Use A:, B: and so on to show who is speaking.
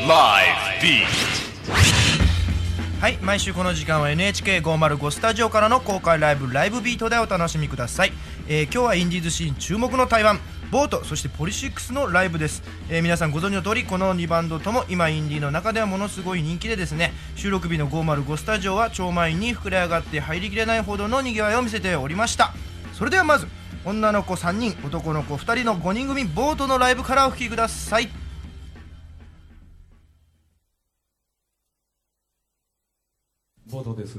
A: Live Beat.
B: はい毎週この時間は NHK505 スタジオからの公開ライブライブビートでお楽しみください、えー今日はインディーズシーン注目の台湾ボートそしてポリシックスのライブです、えー皆さんご存知の通りこの2バンドとも今インディーの中ではものすごい人気でですね収録日の505スタジオは超満員に膨れ上がって入りきれないほどの賑わいを見せておりました。それではまず女の子3人男の子2人の5人組ボートのライブからお聴きください。
C: ボートです。